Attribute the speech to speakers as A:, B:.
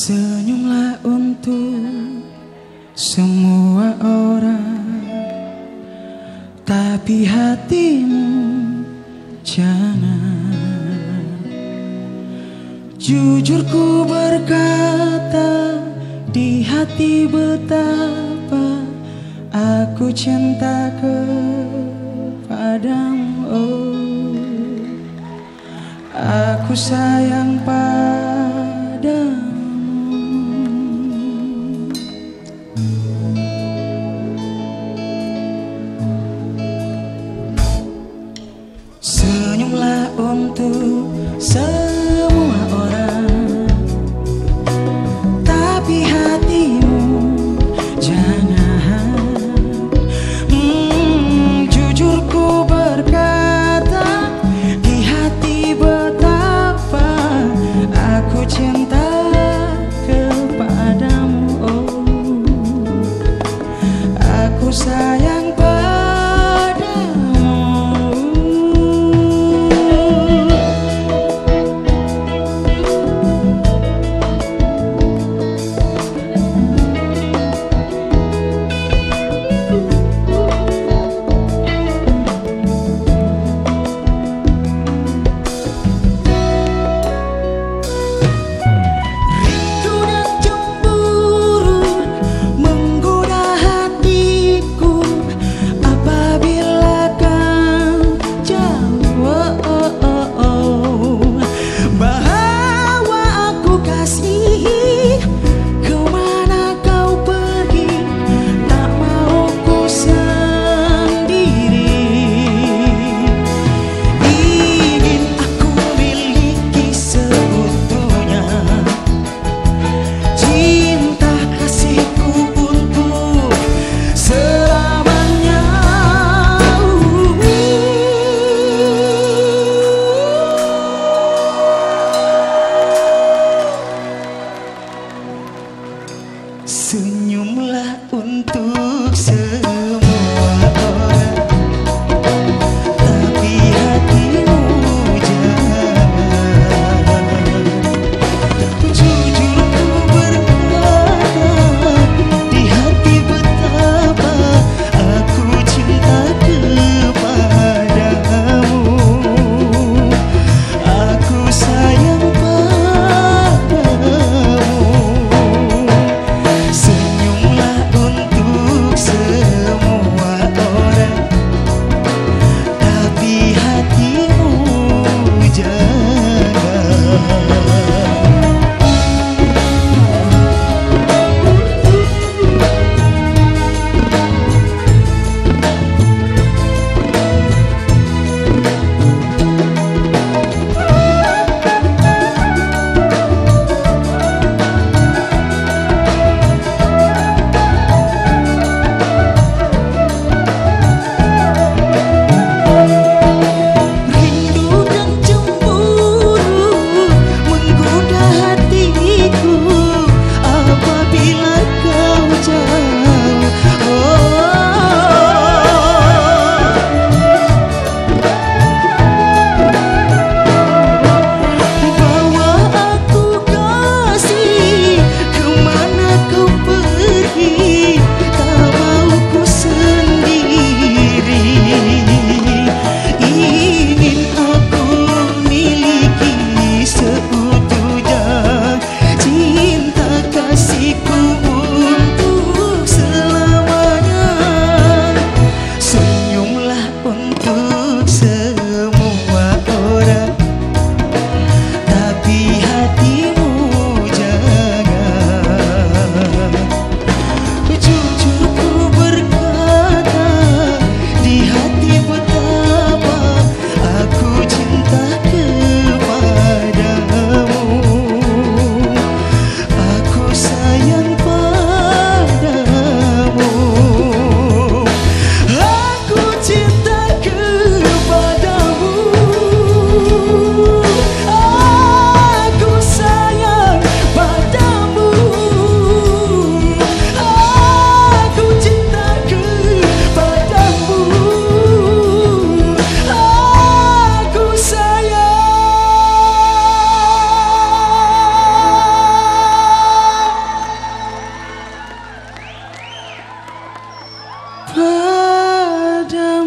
A: Senyumlah untuk semua orang Tapi hatimu Jangan Jujur ku berkata Di hati betapa Aku cinta kepadamu oh. Aku sayang padamu pardon.